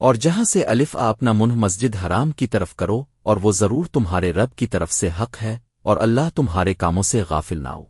اور جہاں سے الف اپنا منہ مسجد حرام کی طرف کرو اور وہ ضرور تمہارے رب کی طرف سے حق ہے اور اللہ تمہارے کاموں سے غافل نہ ہو۔